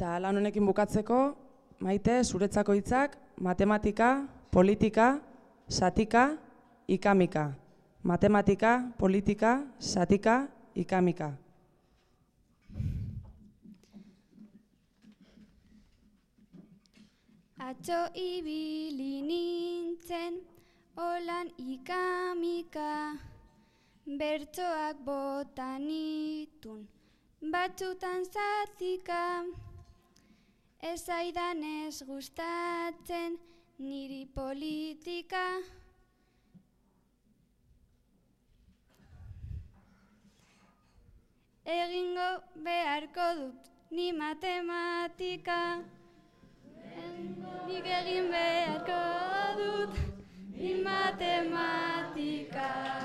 Eta lan honekin bukatzeko, maite, zuretzako hitzak, matematika, politika, satika, ikamika. Matematika, politika, satika, ikamika. Atxo ibili nintzen, olan ikamika, bertsoak botanitun, batzutan zatika, ez aidan ez gustatzen niri politika. Egingo beharko dut ni matematika. Nik egin beharko dut ni matematika.